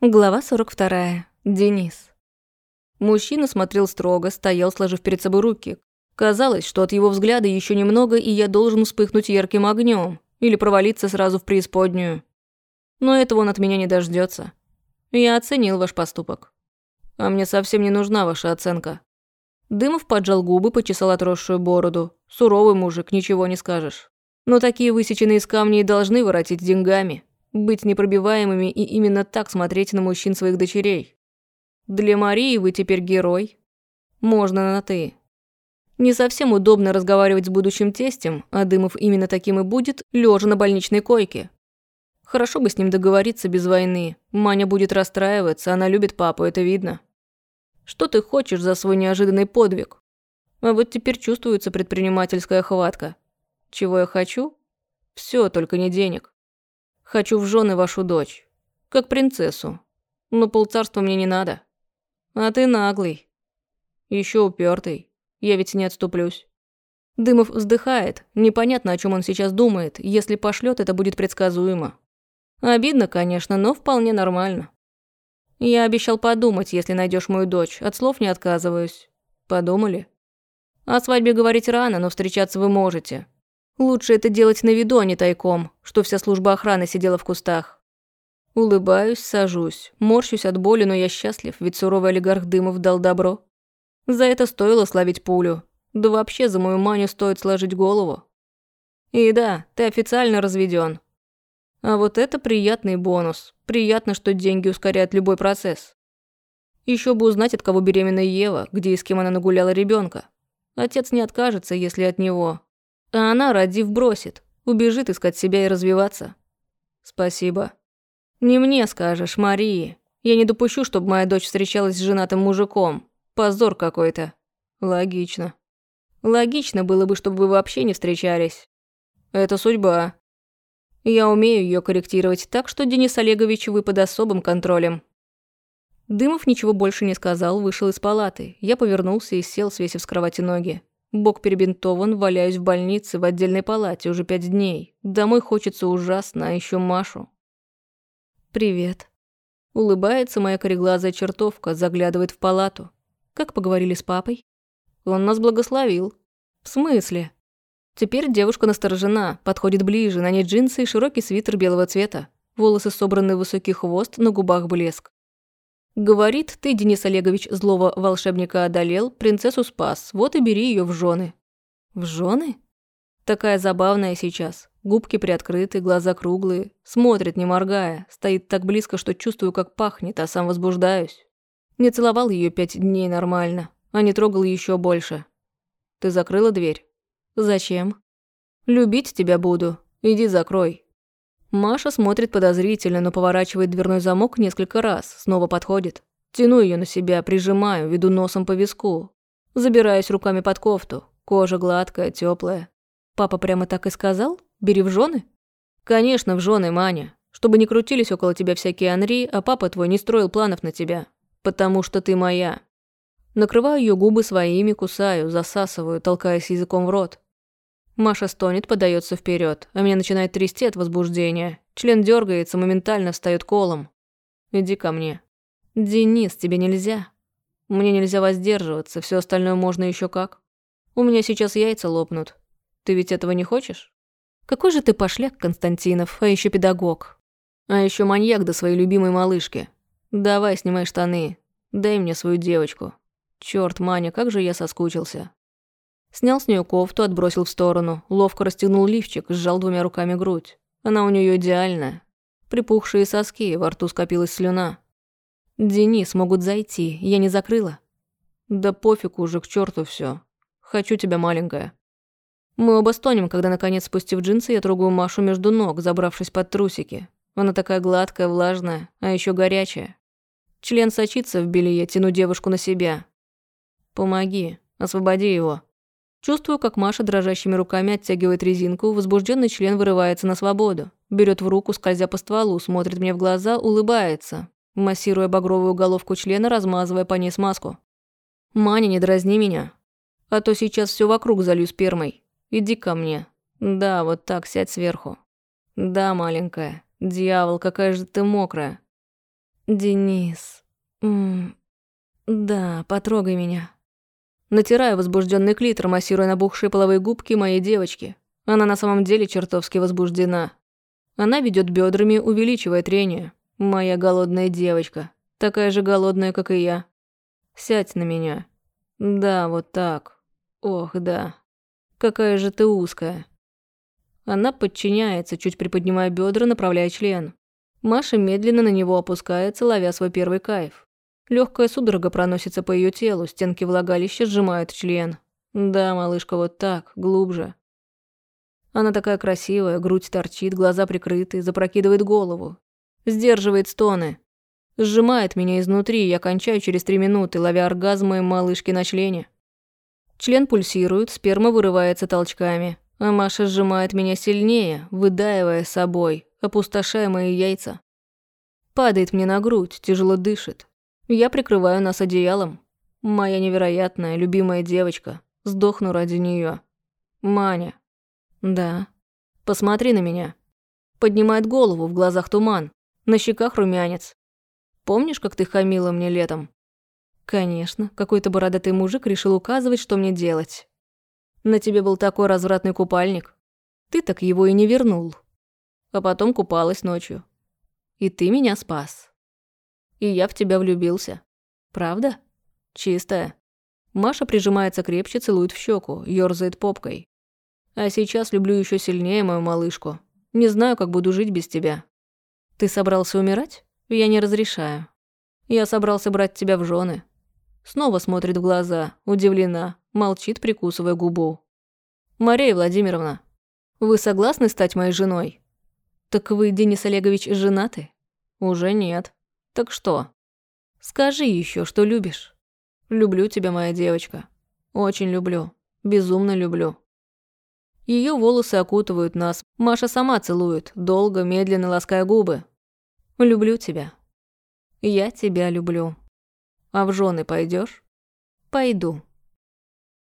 Глава 42. Денис. Мужчина смотрел строго, стоял, сложив перед собой руки. Казалось, что от его взгляда еще немного, и я должен вспыхнуть ярким огнем или провалиться сразу в преисподнюю. Но этого он от меня не дождется. Я оценил ваш поступок. А мне совсем не нужна ваша оценка. Дымов поджал губы, почесал отросшую бороду. Суровый мужик, ничего не скажешь. Но такие высеченные из камня и должны воротить деньгами быть непробиваемыми и именно так смотреть на мужчин своих дочерей. Для Марии вы теперь герой. Можно на «ты». Не совсем удобно разговаривать с будущим тестем, а Дымов именно таким и будет, лежа на больничной койке. Хорошо бы с ним договориться без войны. Маня будет расстраиваться, она любит папу, это видно. Что ты хочешь за свой неожиданный подвиг? А вот теперь чувствуется предпринимательская хватка. Чего я хочу? Все, только не денег. Хочу в жены вашу дочь. Как принцессу. Но полцарства мне не надо. А ты наглый. Еще упертый. Я ведь не отступлюсь. Дымов вздыхает. Непонятно, о чем он сейчас думает. Если пошлет, это будет предсказуемо. Обидно, конечно, но вполне нормально. Я обещал подумать, если найдешь мою дочь. От слов не отказываюсь. Подумали? О свадьбе говорить рано, но встречаться вы можете. Лучше это делать на виду, а не тайком, что вся служба охраны сидела в кустах. Улыбаюсь, сажусь, морщусь от боли, но я счастлив, ведь суровый олигарх Дымов дал добро. За это стоило словить пулю. Да вообще за мою маню стоит сложить голову. И да, ты официально разведен. А вот это приятный бонус. Приятно, что деньги ускоряют любой процесс. Еще бы узнать, от кого беременна Ева, где и с кем она нагуляла ребенка. Отец не откажется, если от него, а она, родив, бросит. Убежит искать себя и развиваться. Спасибо. Не мне скажешь, Марии. Я не допущу, чтобы моя дочь встречалась с женатым мужиком. Позор какой-то. Логично. Логично было бы, чтобы вы вообще не встречались. Это судьба. Я умею ее корректировать так, что Денис Олегович вы под особым контролем. Дымов ничего больше не сказал, вышел из палаты. Я повернулся и сел, свесив с кровати ноги. Бок перебинтован, валяюсь в больнице в отдельной палате уже пять дней. Домой хочется ужасно, а еще Машу. «Привет». Улыбается моя кореглазая чертовка, заглядывает в палату. Как поговорили с папой? Он нас благословил. В смысле? Теперь девушка насторожена, подходит ближе, на ней джинсы и широкий свитер белого цвета. Волосы собраны в высокий хвост, на губах блеск. Говорит, ты, Денис Олегович, злого волшебника одолел, принцессу спас, вот и бери ее в жены. В жены? Такая забавная сейчас. Губки приоткрыты, глаза круглые, смотрит, не моргая, стоит так близко, что чувствую, как пахнет, а сам возбуждаюсь. Не целовал ее пять дней нормально, а не трогал еще больше. Ты закрыла дверь? Зачем? Любить тебя буду. Иди закрой. Маша смотрит подозрительно, но поворачивает дверной замок несколько раз, снова подходит. Тяну ее на себя, прижимаю, веду носом по виску. Забираюсь руками под кофту. Кожа гладкая, теплая. Папа прямо так и сказал? Бери в жены? Конечно, в жены, Маня. Чтобы не крутились около тебя всякие Анри, а папа твой не строил планов на тебя. Потому что ты моя. Накрываю ее губы своими, кусаю, засасываю, толкаясь языком в рот. Маша стонет, подается вперед, а меня начинает трясти от возбуждения. Член дергается, моментально встает колом. Иди ко мне. Денис, тебе нельзя. Мне нельзя воздерживаться, все остальное можно еще как. У меня сейчас яйца лопнут. Ты ведь этого не хочешь? Какой же ты пошляк, Константинов, а еще педагог. А еще маньяк до своей любимой малышки. Давай, снимай штаны. Дай мне свою девочку. Черт, Маня, как же я соскучился. Снял с нее кофту, отбросил в сторону, ловко расстегнул лифчик, сжал двумя руками грудь. Она у нее идеальная. Припухшие соски, во рту скопилась слюна. «Денис, могут зайти, я не закрыла». «Да пофиг уже, к черту все. Хочу тебя, маленькая». Мы оба стонем, когда, наконец, спустив джинсы, я трогаю Машу между ног, забравшись под трусики. Она такая гладкая, влажная, а еще горячая. Член сочится в белье, тяну девушку на себя. «Помоги, освободи его». Чувствую, как Маша дрожащими руками оттягивает резинку, возбужденный член вырывается на свободу. Берет в руку, скользя по стволу, смотрит мне в глаза, улыбается, массируя багровую головку члена, размазывая по ней смазку. «Маня, не дразни меня, а то сейчас все вокруг залью спермой. Иди ко мне. Да, вот так, сядь сверху. Да, маленькая. Дьявол, какая же ты мокрая. Денис. М да, потрогай меня. Натираю возбужденный клитор, массируя набухшие половые губки моей девочки. Она на самом деле чертовски возбуждена. Она ведет бедрами, увеличивая трение. Моя голодная девочка. Такая же голодная, как и я. Сядь на меня. Да, вот так. Ох, да. Какая же ты узкая. Она подчиняется, чуть приподнимая бедра, направляя член. Маша медленно на него опускается, ловя свой первый кайф. Легкая судорога проносится по ее телу, стенки влагалища сжимают член. Да, малышка, вот так, глубже. Она такая красивая, грудь торчит, глаза прикрыты, запрокидывает голову. Сдерживает стоны. Сжимает меня изнутри, я кончаю через три минуты, ловя оргазмы малышки на члене. Член пульсирует, сперма вырывается толчками, а Маша сжимает меня сильнее, выдаивая собой, опустошая мои яйца. Падает мне на грудь, тяжело дышит. Я прикрываю нас одеялом. Моя невероятная, любимая девочка. Сдохну ради нее. Маня. Да. Посмотри на меня. Поднимает голову, в глазах туман. На щеках румянец. Помнишь, как ты хамила мне летом? Конечно, какой-то бородатый мужик решил указывать, что мне делать. На тебе был такой развратный купальник. Ты так его и не вернул. А потом купалась ночью. И ты меня спас. И я в тебя влюбился. Правда? Чистая. Маша прижимается крепче, целует в щеку, ёрзает попкой. А сейчас люблю еще сильнее мою малышку. Не знаю, как буду жить без тебя. Ты собрался умирать? Я не разрешаю. Я собрался брать тебя в жены. Снова смотрит в глаза, удивлена, молчит, прикусывая губу. Мария Владимировна, вы согласны стать моей женой? Так вы, Денис Олегович, женаты? Уже нет. Так что? Скажи еще, что любишь. Люблю тебя, моя девочка. Очень люблю. Безумно люблю. Ее волосы окутывают нас. Маша сама целует, долго, медленно лаская губы. Люблю тебя. Я тебя люблю. А в жены пойдешь? Пойду.